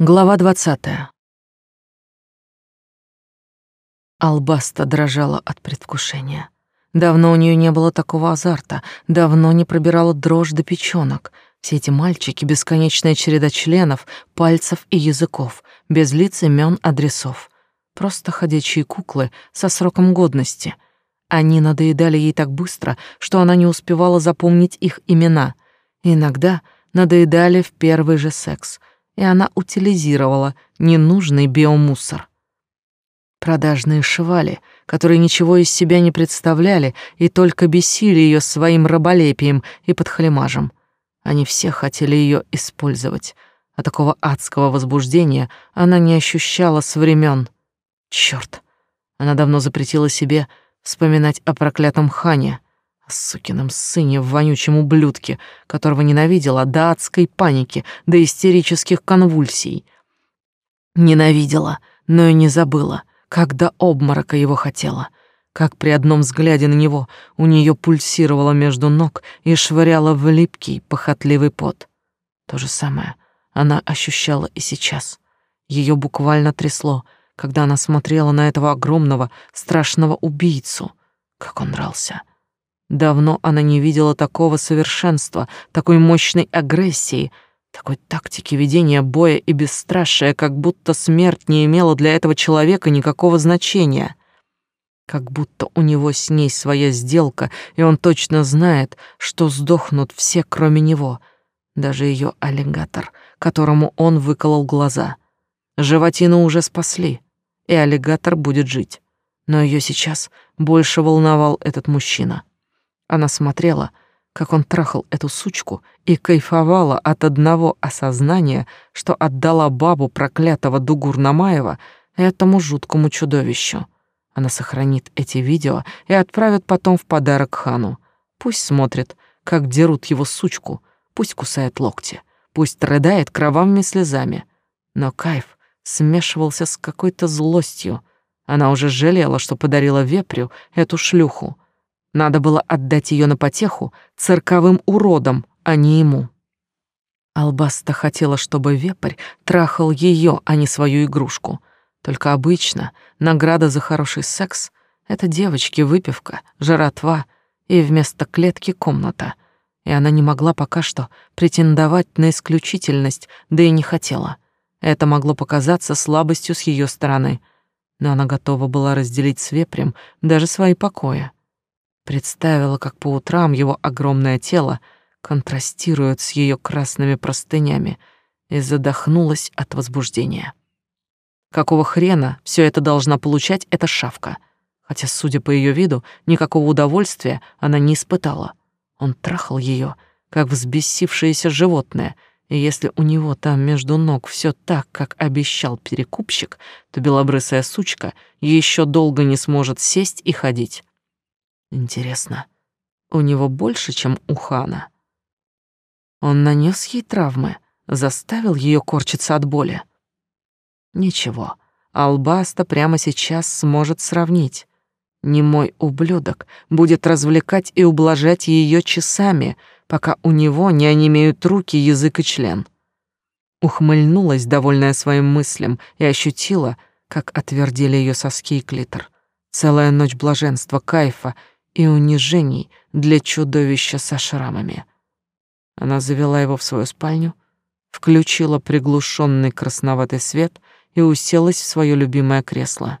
Глава двадцатая. Албаста дрожала от предвкушения. Давно у нее не было такого азарта, давно не пробирала дрожь до печёнок. Все эти мальчики — бесконечная череда членов, пальцев и языков, без лиц, имен, адресов. Просто ходячие куклы со сроком годности. Они надоедали ей так быстро, что она не успевала запомнить их имена. иногда надоедали в первый же секс — и она утилизировала ненужный биомусор. Продажные шивали, которые ничего из себя не представляли и только бесили ее своим раболепием и подхалимажем. Они все хотели ее использовать, а такого адского возбуждения она не ощущала с времен. Черт! Она давно запретила себе вспоминать о проклятом хане — о сукином сыне вонючем ублюдке, которого ненавидела до адской паники, до истерических конвульсий. Ненавидела, но и не забыла, как до обморока его хотела, как при одном взгляде на него у нее пульсировало между ног и швыряло в липкий, похотливый пот. То же самое она ощущала и сейчас. Ее буквально трясло, когда она смотрела на этого огромного, страшного убийцу. Как он дрался. Давно она не видела такого совершенства, такой мощной агрессии, такой тактики ведения боя и бесстрашия, как будто смерть не имела для этого человека никакого значения. Как будто у него с ней своя сделка, и он точно знает, что сдохнут все, кроме него, даже ее аллигатор, которому он выколол глаза. Животину уже спасли, и аллигатор будет жить. Но ее сейчас больше волновал этот мужчина — она смотрела, как он трахал эту сучку, и кайфовала от одного осознания, что отдала бабу проклятого Дугурнамаева этому жуткому чудовищу. Она сохранит эти видео и отправит потом в подарок хану. Пусть смотрит, как дерут его сучку, пусть кусает локти, пусть рыдает кровавыми слезами. Но кайф смешивался с какой-то злостью. Она уже жалела, что подарила вепрю эту шлюху, надо было отдать ее на потеху цирковым уродам, а не ему. Албаста хотела, чтобы вепрь трахал ее, а не свою игрушку. Только обычно награда за хороший секс — это девочки, выпивка, жратва и вместо клетки комната. И она не могла пока что претендовать на исключительность, да и не хотела. Это могло показаться слабостью с ее стороны, но она готова была разделить с вепрем даже свои покои. Представила, как по утрам его огромное тело контрастирует с ее красными простынями, и задохнулась от возбуждения. Какого хрена все это должна получать эта шавка? Хотя, судя по ее виду, никакого удовольствия она не испытала. Он трахал ее, как взбесившееся животное, и если у него там между ног все так, как обещал перекупщик, то белобрысая сучка еще долго не сможет сесть и ходить. Интересно, у него больше, чем у Хана? Он нанес ей травмы, заставил ее корчиться от боли. Ничего, Албаста прямо сейчас сможет сравнить. Не мой ублюдок будет развлекать и ублажать ее часами, пока у него не онемеют руки, язык и член. Ухмыльнулась, довольная своим мыслям, и ощутила, как отвердели ее соски и клитор. Целая ночь блаженства, кайфа и унижений для чудовища со шрамами. Она завела его в свою спальню, включила приглушенный красноватый свет и уселась в свое любимое кресло.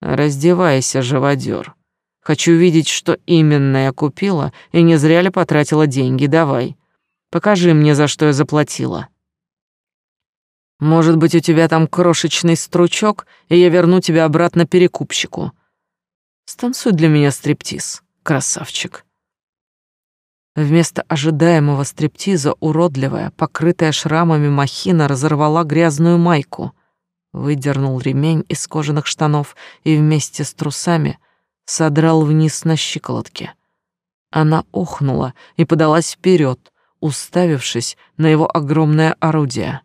«Раздевайся, живодер. Хочу видеть, что именно я купила, и не зря ли потратила деньги. Давай, покажи мне, за что я заплатила». Может быть, у тебя там крошечный стручок, и я верну тебя обратно перекупщику. Станцуй для меня стриптиз, красавчик. Вместо ожидаемого стриптиза уродливая, покрытая шрамами махина разорвала грязную майку, выдернул ремень из кожаных штанов и вместе с трусами содрал вниз на щиколотке. Она охнула и подалась вперед, уставившись на его огромное орудие.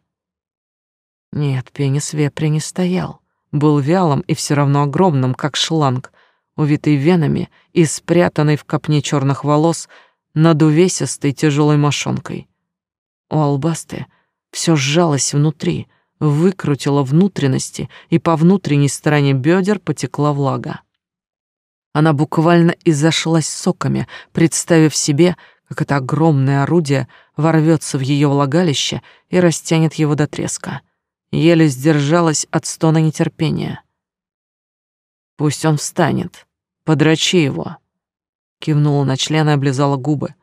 Нет, пенис вепря не стоял, был вялым и все равно огромным, как шланг, увитый венами и спрятанный в копне черных волос над увесистой тяжелой мошонкой. У албасты все сжалось внутри, выкрутила внутренности, и по внутренней стороне бедер потекла влага. Она буквально изошлась соками, представив себе, как это огромное орудие ворвется в ее влагалище и растянет его до треска. Еле сдержалась от стона нетерпения. «Пусть он встанет. Подрачи его!» Кивнула на член и облизала губы,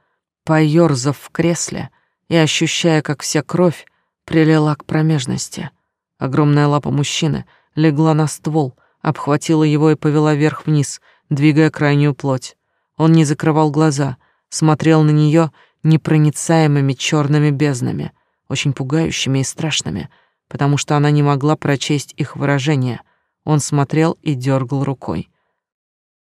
поёрзав в кресле и ощущая, как вся кровь прилила к промежности. Огромная лапа мужчины легла на ствол, обхватила его и повела вверх-вниз, двигая крайнюю плоть. Он не закрывал глаза, смотрел на нее непроницаемыми черными безднами, очень пугающими и страшными, потому что она не могла прочесть их выражение. Он смотрел и дергал рукой.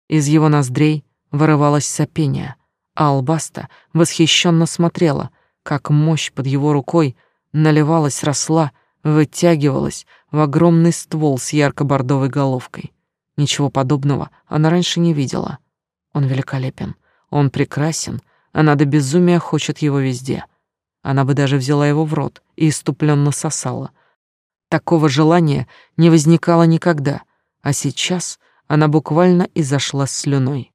Из его ноздрей вырывалось сопение, а Албаста восхищенно смотрела, как мощь под его рукой наливалась, росла, вытягивалась в огромный ствол с ярко-бордовой головкой. Ничего подобного она раньше не видела. Он великолепен, он прекрасен, она до безумия хочет его везде. Она бы даже взяла его в рот и иступленно сосала. Такого желания не возникало никогда, а сейчас она буквально изошла слюной.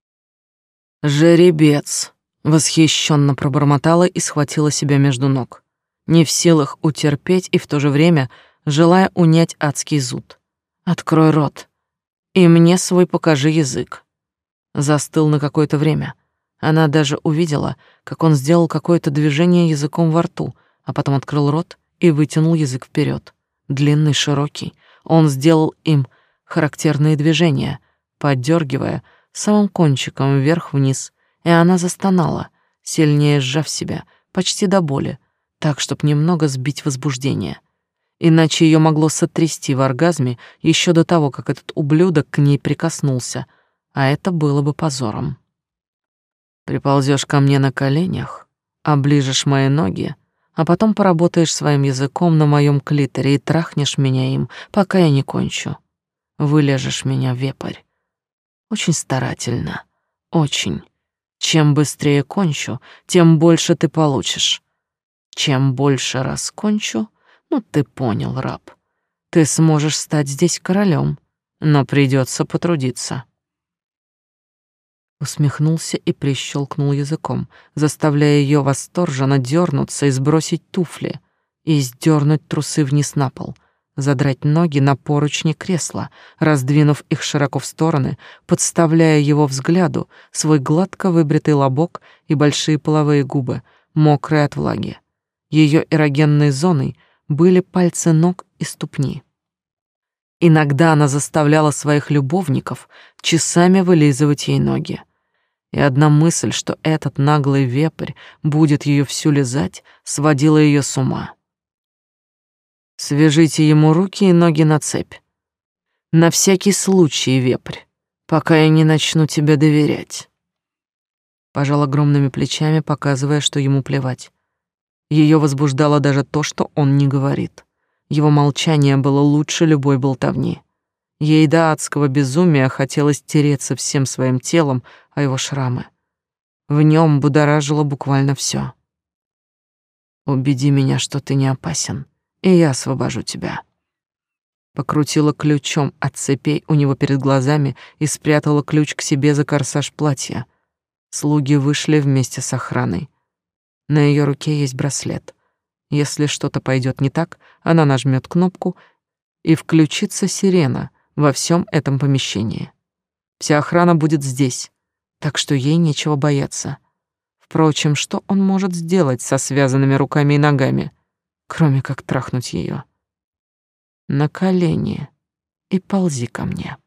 «Жеребец!» — восхищенно пробормотала и схватила себя между ног, не в силах утерпеть и в то же время желая унять адский зуд. «Открой рот, и мне свой покажи язык». Застыл на какое-то время. Она даже увидела, как он сделал какое-то движение языком во рту, а потом открыл рот и вытянул язык вперед, длинный, широкий. Он сделал им характерные движения, поддергивая самым кончиком вверх-вниз, и она застонала, сильнее сжав себя, почти до боли, так, чтобы немного сбить возбуждение. Иначе ее могло сотрясти в оргазме еще до того, как этот ублюдок к ней прикоснулся, а это было бы позором. Приползешь ко мне на коленях, оближешь мои ноги, а потом поработаешь своим языком на моем клиторе и трахнешь меня им, пока я не кончу. Вылежешь меня вепрь. Очень старательно. Очень. Чем быстрее кончу, тем больше ты получишь. Чем больше раскончу, ну ты понял, раб. Ты сможешь стать здесь королем, но придется потрудиться. Усмехнулся и прищелкнул языком, заставляя ее восторженно дернуться и сбросить туфли, и сдернуть трусы вниз на пол — задрать ноги на поручни кресла, раздвинув их широко в стороны, подставляя его взгляду свой гладко выбритый лобок и большие половые губы, мокрые от влаги. Ее эрогенной зоной были пальцы ног и ступни. Иногда она заставляла своих любовников часами вылизывать ей ноги. И одна мысль, что этот наглый вепрь будет ее всю лизать, сводила ее с ума. Свяжите ему руки и ноги на цепь. На всякий случай, вепрь, пока я не начну тебе доверять. Пожал огромными плечами, показывая, что ему плевать. Ее возбуждало даже то, что он не говорит. Его молчание было лучше любой болтовни. Ей до адского безумия хотелось тереться всем своим телом о его шрамы. В нем будоражило буквально все. «Убеди меня, что ты не опасен», и я освобожу тебя. Покрутила ключом от цепей у него перед глазами и спрятала ключ к себе за корсаж платья. Слуги вышли вместе с охраной. На ее руке есть браслет. Если что-то пойдет не так, она нажмет кнопку, и включится сирена во всем этом помещении. Вся охрана будет здесь, так что ей нечего бояться. Впрочем, что он может сделать со связанными руками и ногами? Кроме как трахнуть ее. На колени и ползи ко мне.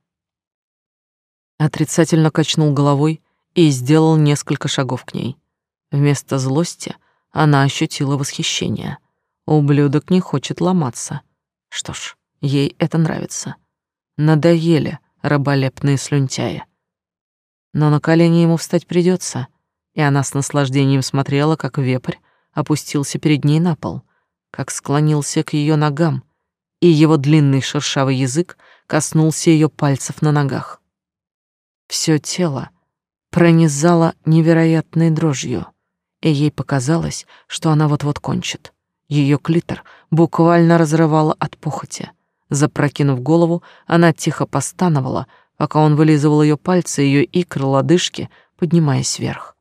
Отрицательно качнул головой и сделал несколько шагов к ней. Вместо злости она ощутила восхищение. Ублюдок не хочет ломаться. Что ж, ей это нравится. Надоели раболепные слюнтяи. Но на колени ему встать придется, и она с наслаждением смотрела, как вепрь опустился перед ней на пол — как склонился к ее ногам, и его длинный шершавый язык коснулся ее пальцев на ногах. Все тело пронизало невероятной дрожью, и ей показалось, что она вот-вот кончит. Ее клитор буквально разрывало от похоти. Запрокинув голову, она тихо постановала, пока он вылизывал ее пальцы, ее икры, лодыжки, поднимаясь вверх.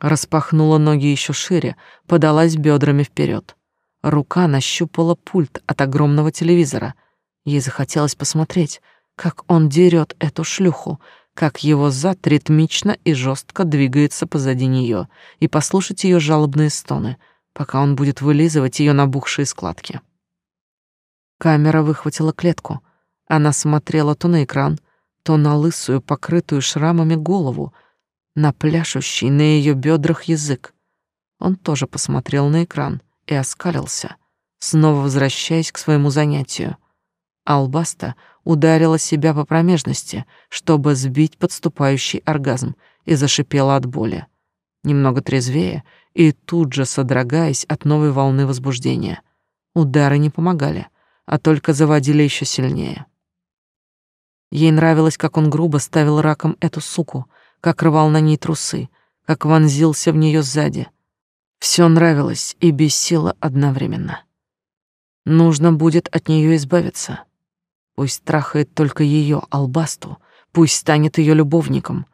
Распахнула ноги еще шире, подалась бедрами вперед. Рука нащупала пульт от огромного телевизора. Ей захотелось посмотреть, как он дерет эту шлюху, как его зад ритмично и жестко двигается позади нее, и послушать ее жалобные стоны, пока он будет вылизывать ее набухшие складки. Камера выхватила клетку. Она смотрела то на экран, то на лысую, покрытую шрамами голову, на пляшущий на ее бедрах язык. Он тоже посмотрел на экран и оскалился, снова возвращаясь к своему занятию. Албаста ударила себя по промежности, чтобы сбить подступающий оргазм, и зашипела от боли. Немного трезвее и тут же содрогаясь от новой волны возбуждения. Удары не помогали, а только заводили еще сильнее. Ей нравилось, как он грубо ставил раком эту суку, как рвал на ней трусы, как вонзился в нее сзади. Все нравилось и бесило одновременно. Нужно будет от нее избавиться. Пусть трахает только ее, Албасту, пусть станет ее любовником.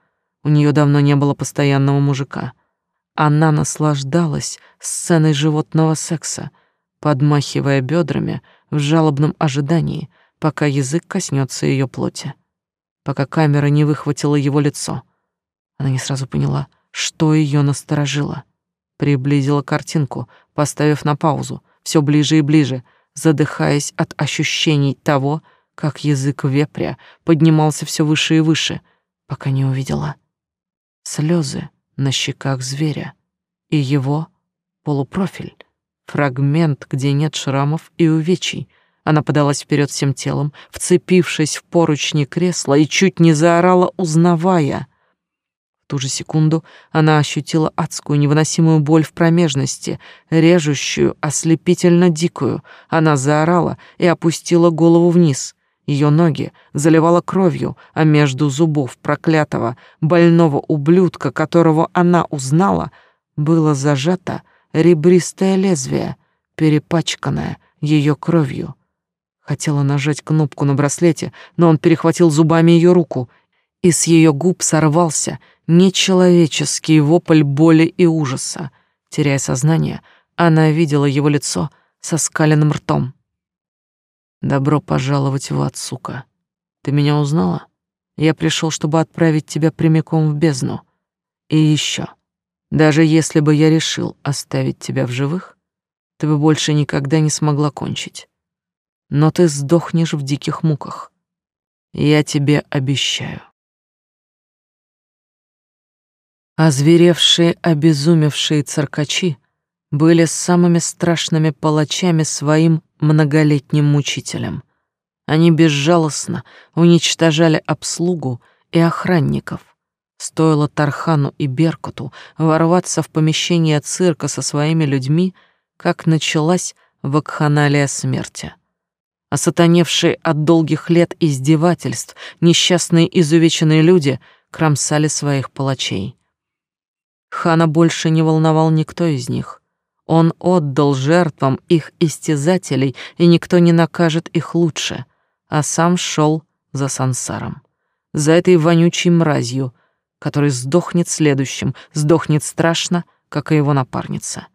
У нее давно не было постоянного мужика. Она наслаждалась сценой животного секса, подмахивая бедрами в жалобном ожидании, пока язык коснется ее плоти. Пока камера не выхватила его лицо. Она не сразу поняла, что ее насторожило. Приблизила картинку, поставив на паузу, все ближе и ближе, задыхаясь от ощущений того, как язык вепря поднимался все выше и выше, пока не увидела слезы на щеках зверя и его полупрофиль, фрагмент, где нет шрамов и увечий. Она подалась вперед всем телом, вцепившись в поручни кресла и чуть не заорала, узнавая — ту же секунду она ощутила адскую невыносимую боль в промежности, режущую, ослепительно дикую. Она заорала и опустила голову вниз. Ее ноги заливала кровью, а между зубов проклятого, больного ублюдка, которого она узнала, было зажато ребристое лезвие, перепачканное ее кровью. Хотела нажать кнопку на браслете, но он перехватил зубами ее руку, и с ее губ сорвался нечеловеческий вопль боли и ужаса. Теряя сознание, она видела его лицо со скаленным ртом. «Добро пожаловать в ад, сука. Ты меня узнала? Я пришел, чтобы отправить тебя прямиком в бездну. И еще, даже если бы я решил оставить тебя в живых, ты бы больше никогда не смогла кончить. Но ты сдохнешь в диких муках. Я тебе обещаю». Озверевшие, обезумевшие циркачи были самыми страшными палачами своим многолетним мучителям. Они безжалостно уничтожали обслугу и охранников. Стоило Тархану и Беркуту ворваться в помещение цирка со своими людьми, как началась вакханалия смерти. Осатаневшие от долгих лет издевательств несчастные изувеченные люди кромсали своих палачей. Хана больше не волновал никто из них. Он отдал жертвам их истязателей, и никто не накажет их лучше, а сам шел за сансаром, за этой вонючей мразью, который сдохнет следующим, сдохнет страшно, как и его напарница.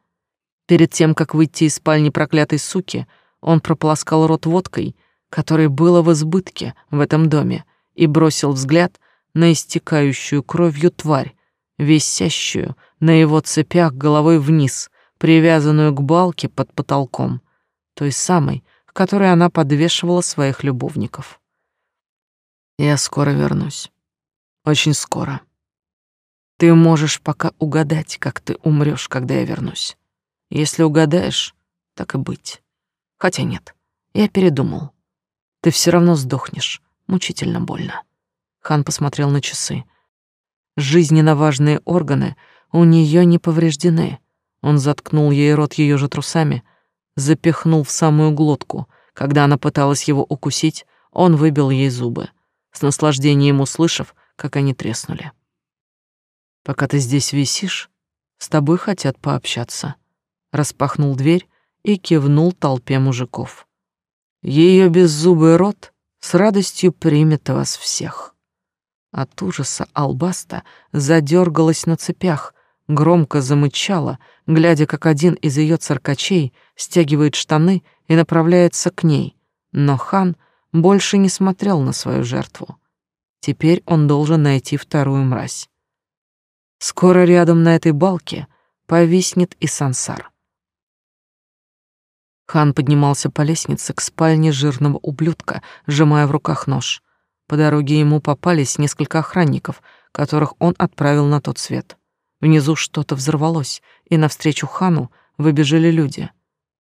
Перед тем, как выйти из спальни проклятой суки, он прополоскал рот водкой, которой было в избытке в этом доме, и бросил взгляд на истекающую кровью тварь, висящую на его цепях головой вниз, привязанную к балке под потолком, той самой, к которой она подвешивала своих любовников. Я скоро вернусь. Очень скоро. Ты можешь пока угадать, как ты умрёшь, когда я вернусь. Если угадаешь, так и быть. Хотя нет, я передумал. Ты всё равно сдохнешь, мучительно больно. Хан посмотрел на часы. Жизненно важные органы у нее не повреждены. Он заткнул ей рот ее же трусами, запихнул в самую глотку. Когда она пыталась его укусить, он выбил ей зубы, с наслаждением услышав, как они треснули. «Пока ты здесь висишь, с тобой хотят пообщаться». Распахнул дверь и кивнул толпе мужиков. Ее беззубый рот с радостью примет вас всех. От ужаса Албаста задергалась на цепях, громко замычала, глядя, как один из ее циркачей стягивает штаны и направляется к ней, но хан больше не смотрел на свою жертву. Теперь он должен найти вторую мразь. Скоро рядом на этой балке повиснет и сансар. Хан поднимался по лестнице к спальне жирного ублюдка, сжимая в руках нож. По дороге ему попались несколько охранников, которых он отправил на тот свет. Внизу что-то взорвалось, и навстречу хану выбежали люди.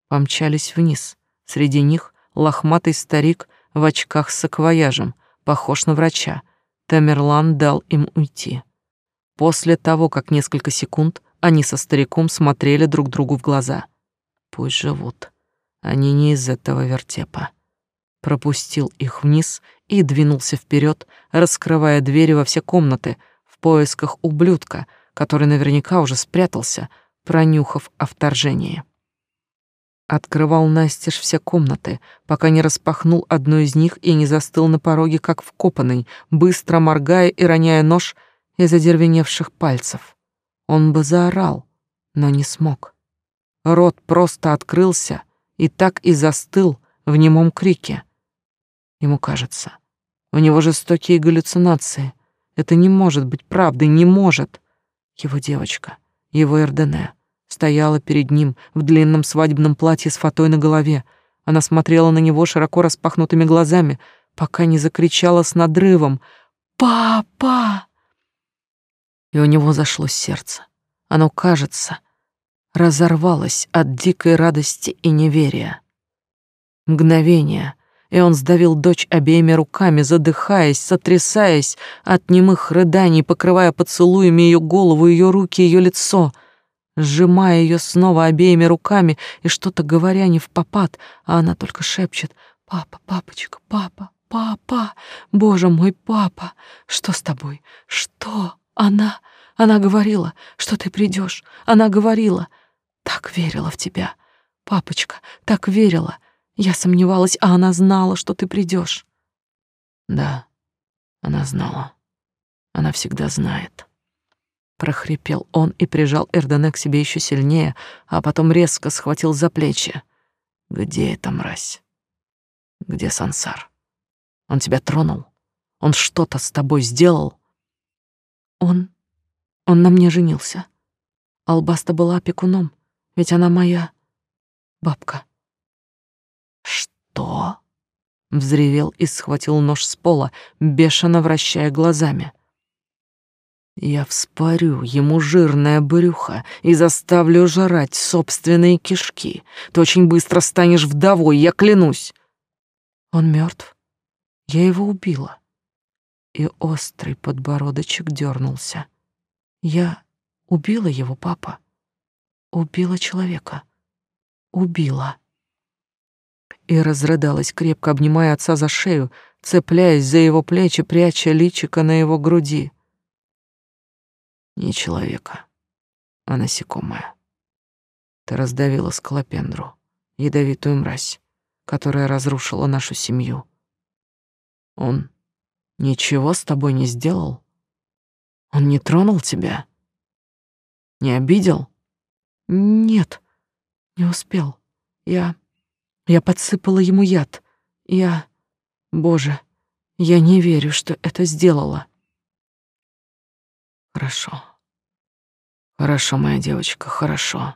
Помчались вниз. Среди них лохматый старик в очках с саквояжем, похож на врача. Тамерлан дал им уйти. После того, как несколько секунд они со стариком смотрели друг другу в глаза. Пусть живут. Они не из этого вертепа. Пропустил их вниз и двинулся вперед, раскрывая двери во все комнаты в поисках ублюдка, который наверняка уже спрятался, пронюхав о вторжении. Открывал настежь все комнаты, пока не распахнул одну из них и не застыл на пороге, как вкопанный, быстро моргая и роняя нож — из одервеневших пальцев. Он бы заорал, но не смог. Рот просто открылся и так и застыл в немом крике. Ему кажется, у него жестокие галлюцинации. Это не может быть правдой, не может. Его девочка, его Эрдене, стояла перед ним в длинном свадебном платье с фатой на голове. Она смотрела на него широко распахнутыми глазами, пока не закричала с надрывом «Папа!» и у него зашло сердце. Оно, кажется, разорвалось от дикой радости и неверия. Мгновение, и он сдавил дочь обеими руками, задыхаясь, сотрясаясь от немых рыданий, покрывая поцелуями ее голову, ее руки, ее лицо, сжимая ее снова обеими руками и что-то говоря не в попад, а она только шепчет «Папа, папочка, папа, папа, боже мой, папа, что с тобой? Что?» Она, она говорила, что ты придешь. Она говорила, так верила в тебя. Папочка, так верила. Я сомневалась, а она знала, что ты придешь. Да, она знала. Она всегда знает. Прохрипел он и прижал Эрдене к себе еще сильнее, а потом резко схватил за плечи. Где эта мразь? Где Сансар? Он тебя тронул? Он что-то с тобой сделал? Он... он на мне женился. Албаста была опекуном, ведь она моя бабка. Что? Взревел и схватил нож с пола, бешено вращая глазами. Я вспорю ему жирное брюхо и заставлю жрать собственные кишки. Ты очень быстро станешь вдовой, я клянусь. Он мертв. Я его убила и острый подбородочек дернулся. Я убила его, папа. Убила человека. Убила. И разрыдалась, крепко обнимая отца за шею, цепляясь за его плечи, пряча личико на его груди. Не человека, а насекомое. Ты раздавила скалопендру, ядовитую мразь, которая разрушила нашу семью. Он Ничего с тобой не сделал? Он не тронул тебя? Не обидел? Нет, не успел. Я... Я подсыпала ему яд. Я... Боже, я не верю, что это сделала. Хорошо. Хорошо, моя девочка, хорошо.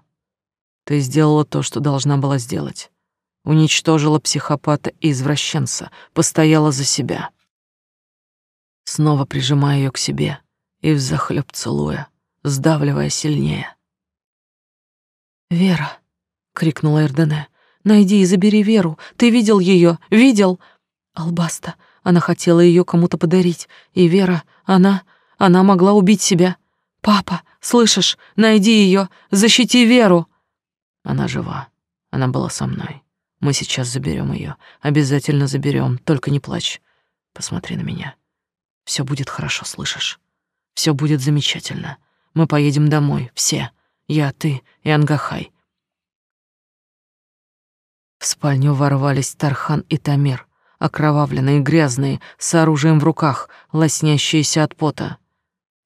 Ты сделала то, что должна была сделать. Уничтожила психопата и извращенца, постояла за себя снова прижимая ее к себе и взахлеб целуя, сдавливая сильнее. «Вера!» — крикнула Эрдене. «Найди и забери Веру! Ты видел ее? Видел?» «Албаста! Она хотела ее кому-то подарить. И Вера, она... Она могла убить себя. Папа, слышишь? Найди ее! Защити Веру!» Она жива. Она была со мной. Мы сейчас заберем ее. Обязательно заберем. Только не плачь. Посмотри на меня. Все будет хорошо, слышишь? Все будет замечательно. Мы поедем домой, все. Я, ты и Ангахай. В спальню ворвались Тархан и Тамир, окровавленные, грязные, с оружием в руках, лоснящиеся от пота.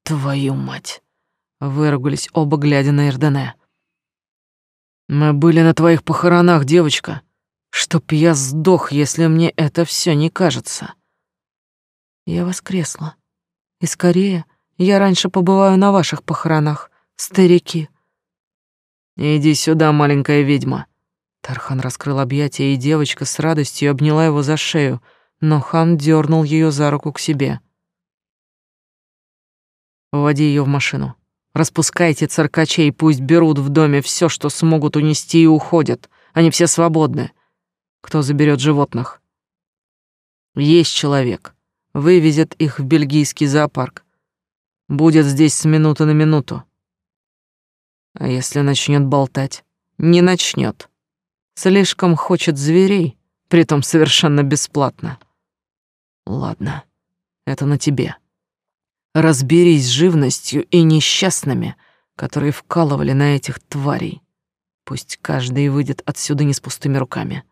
«Твою мать!» — выругались оба, глядя на Эрдене. «Мы были на твоих похоронах, девочка. Чтоб я сдох, если мне это все не кажется». Я воскресла. И скорее я раньше побываю на ваших похоронах, старики. Иди сюда, маленькая ведьма. Тархан раскрыл объятия, и девочка с радостью обняла его за шею, но хан дернул ее за руку к себе. Вводи ее в машину. Распускайте циркачей, пусть берут в доме все, что смогут унести и уходят. Они все свободны. Кто заберет животных? Есть человек вывезет их в бельгийский зоопарк. Будет здесь с минуты на минуту. А если начнет болтать? Не начнет. Слишком хочет зверей, притом совершенно бесплатно. Ладно, это на тебе. Разберись с живностью и несчастными, которые вкалывали на этих тварей. Пусть каждый выйдет отсюда не с пустыми руками.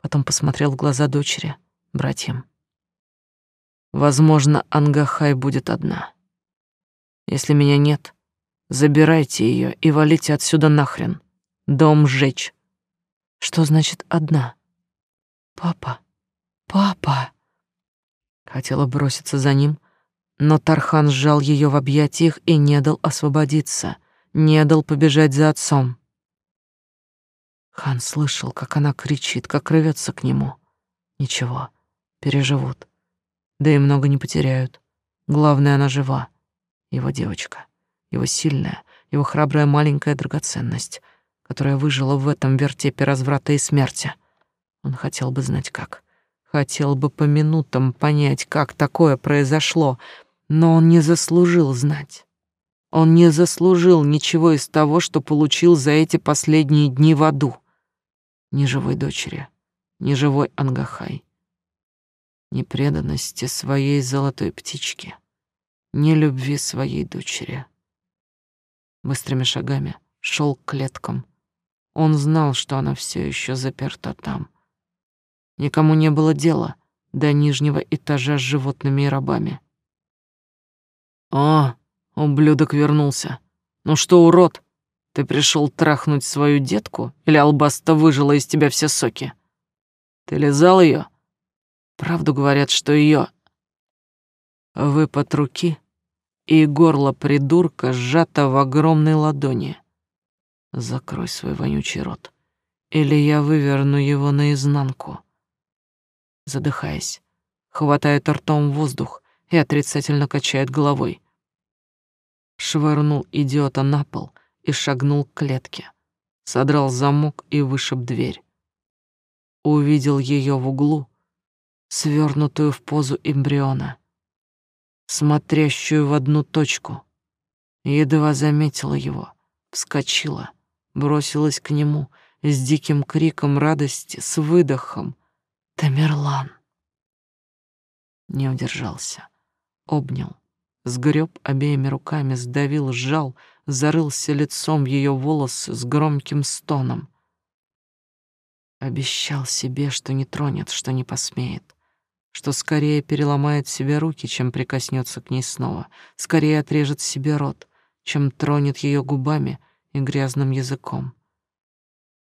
Потом посмотрел в глаза дочери, братьям. Возможно, Ангахай будет одна. Если меня нет, забирайте ее и валите отсюда нахрен. Дом сжечь. Что значит одна? Папа, папа. Хотела броситься за ним, но Тархан сжал ее в объятиях и не дал освободиться, не дал побежать за отцом. Хан слышал, как она кричит, как рвется к нему. Ничего, переживут да и много не потеряют. Главное, она жива. Его девочка, его сильная, его храбрая маленькая драгоценность, которая выжила в этом вертепе разврата и смерти. Он хотел бы знать как. Хотел бы по минутам понять, как такое произошло, но он не заслужил знать. Он не заслужил ничего из того, что получил за эти последние дни в аду. Ни живой дочери, ни живой Ангахай, ни преданности своей золотой птичке, ни любви своей дочери. Быстрыми шагами шел к клеткам. Он знал, что она все еще заперта там. Никому не было дела до нижнего этажа с животными и рабами. «О, ублюдок вернулся. Ну что, урод, ты пришел трахнуть свою детку или албаста выжила из тебя все соки? Ты лизал ее? Правду говорят, что ее выпад руки и горло придурка сжато в огромной ладони. Закрой свой вонючий рот, или я выверну его наизнанку. Задыхаясь, хватает ртом воздух и отрицательно качает головой. Швырнул идиота на пол и шагнул к клетке. Содрал замок и вышиб дверь. Увидел ее в углу, свернутую в позу эмбриона, смотрящую в одну точку. Едва заметила его, вскочила, бросилась к нему с диким криком радости, с выдохом. «Тамерлан!» Не удержался, обнял, сгреб обеими руками, сдавил, сжал, зарылся лицом в ее волосы с громким стоном. Обещал себе, что не тронет, что не посмеет что скорее переломает себе руки, чем прикоснется к ней снова, скорее отрежет себе рот, чем тронет ее губами и грязным языком.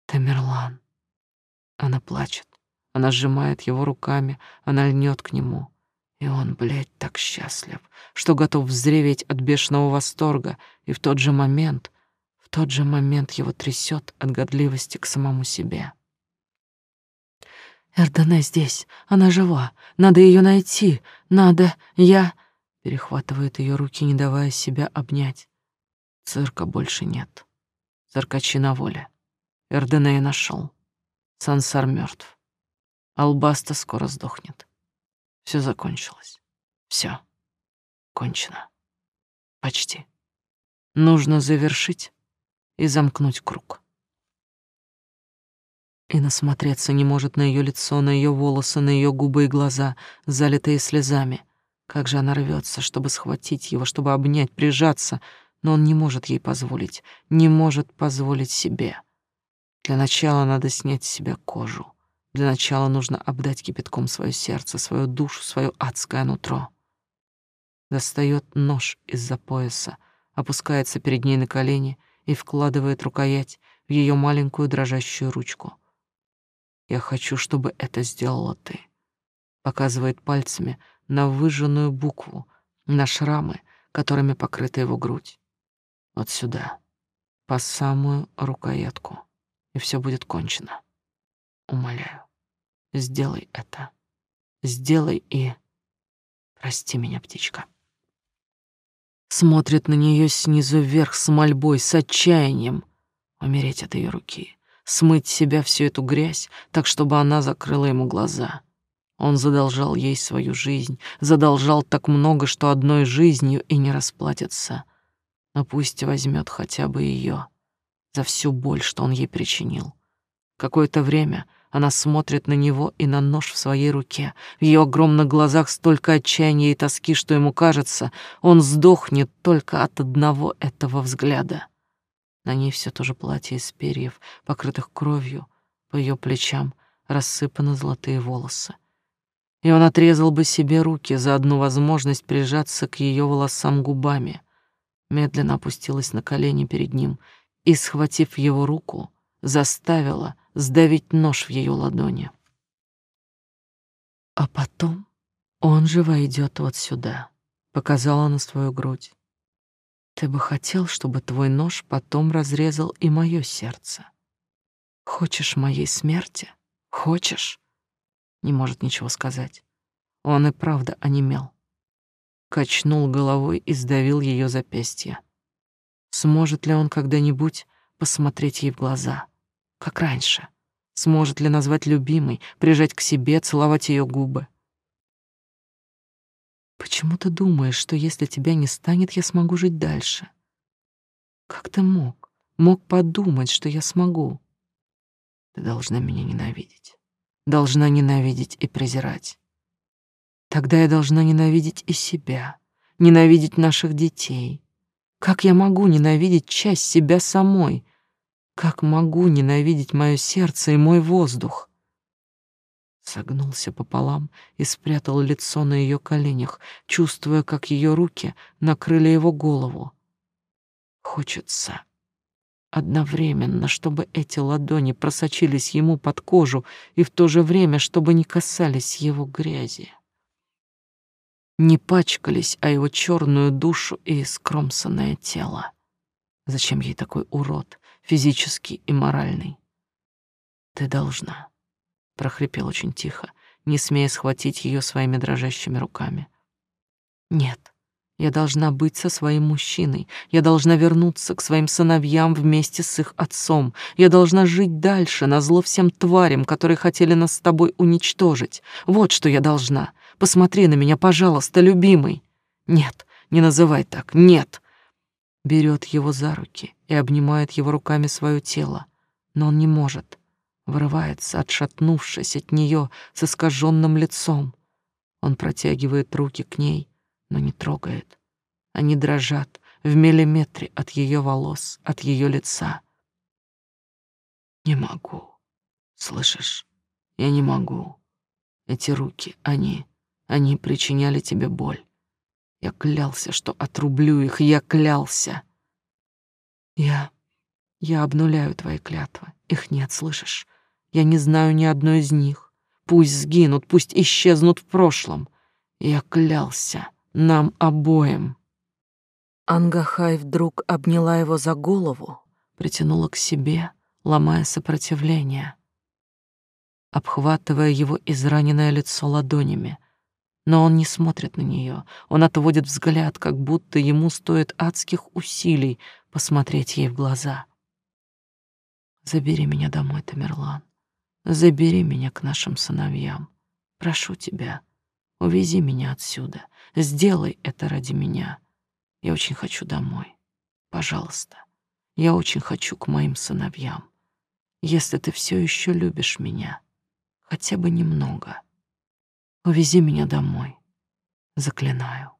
Тамерлан. Она плачет, она сжимает его руками, она льнет к нему. И он, блядь, так счастлив, что готов взреветь от бешеного восторга, и в тот же момент, в тот же момент его трясет от годливости к самому себе. Эрдене здесь, она жива, надо ее найти, надо, я...» Перехватывает ее руки, не давая себя обнять. Цирка больше нет. Циркачи на воле. Эрдене я нашел. Сансар мертв. Албаста скоро сдохнет. Все закончилось. Все. Кончено. Почти. Нужно завершить и замкнуть круг и насмотреться не может на ее лицо, на ее волосы, на ее губы и глаза, залитые слезами. Как же она рвется, чтобы схватить его, чтобы обнять, прижаться, но он не может ей позволить, не может позволить себе. Для начала надо снять с себя кожу. Для начала нужно обдать кипятком свое сердце, свою душу, свое адское нутро. Достает нож из-за пояса, опускается перед ней на колени и вкладывает рукоять в ее маленькую дрожащую ручку. «Я хочу, чтобы это сделала ты», — показывает пальцами на выжженную букву, на шрамы, которыми покрыта его грудь. Вот сюда, по самую рукоятку, и все будет кончено. Умоляю, сделай это. Сделай и... Прости меня, птичка. Смотрит на нее снизу вверх с мольбой, с отчаянием. Умереть от ее руки, смыть себя всю эту грязь, так, чтобы она закрыла ему глаза. Он задолжал ей свою жизнь, задолжал так много, что одной жизнью и не расплатится. Но пусть возьмет хотя бы ее за всю боль, что он ей причинил. Какое-то время она смотрит на него и на нож в своей руке. В ее огромных глазах столько отчаяния и тоски, что ему кажется, он сдохнет только от одного этого взгляда. На ней все то же платье из перьев, покрытых кровью, по ее плечам рассыпаны золотые волосы. И он отрезал бы себе руки за одну возможность прижаться к ее волосам губами. Медленно опустилась на колени перед ним и, схватив его руку, заставила сдавить нож в ее ладони. А потом он же войдет вот сюда, показала на свою грудь. Ты бы хотел, чтобы твой нож потом разрезал и мое сердце. Хочешь моей смерти? Хочешь? Не может ничего сказать. Он и правда онемел. Качнул головой и сдавил ее запястье. Сможет ли он когда-нибудь посмотреть ей в глаза, как раньше? Сможет ли назвать любимой, прижать к себе, целовать ее губы? Почему ты думаешь, что если тебя не станет, я смогу жить дальше? Как ты мог? Мог подумать, что я смогу? Ты должна меня ненавидеть. Должна ненавидеть и презирать. Тогда я должна ненавидеть и себя, ненавидеть наших детей. Как я могу ненавидеть часть себя самой, как могу ненавидеть мое сердце и мой воздух? Согнулся пополам и спрятал лицо на ее коленях, чувствуя, как ее руки накрыли его голову. Хочется одновременно, чтобы эти ладони просочились ему под кожу и в то же время, чтобы не касались его грязи. Не пачкались, а его черную душу и скромсанное тело. Зачем ей такой урод, физический и моральный. Ты должна, прохрипел очень тихо, не смея схватить ее своими дрожащими руками. Нет. Я должна быть со своим мужчиной. Я должна вернуться к своим сыновьям вместе с их отцом. Я должна жить дальше, на зло всем тварям, которые хотели нас с тобой уничтожить. Вот что я должна. Посмотри на меня, пожалуйста, любимый. Нет, не называй так. Нет берет его за руки и обнимает его руками свое тело, но он не может, вырывается, отшатнувшись от нее с искаженным лицом. Он протягивает руки к ней, но не трогает. Они дрожат в миллиметре от ее волос, от ее лица. Не могу. Слышишь? Я не могу. Эти руки, они, они причиняли тебе боль. Я клялся, что отрублю их, я клялся. Я... я обнуляю твои клятвы. Их нет, слышишь? Я не знаю ни одной из них. Пусть сгинут, пусть исчезнут в прошлом. Я клялся нам обоим. Ангахай вдруг обняла его за голову, притянула к себе, ломая сопротивление, обхватывая его израненное лицо ладонями, но он не смотрит на нее. Он отводит взгляд, как будто ему стоит адских усилий посмотреть ей в глаза. Забери меня домой, Тамерлан. Забери меня к нашим сыновьям. Прошу тебя, увези меня отсюда. Сделай это ради меня. Я очень хочу домой. Пожалуйста. Я очень хочу к моим сыновьям. Если ты все еще любишь меня, хотя бы немного. Увези меня домой. Заклинаю.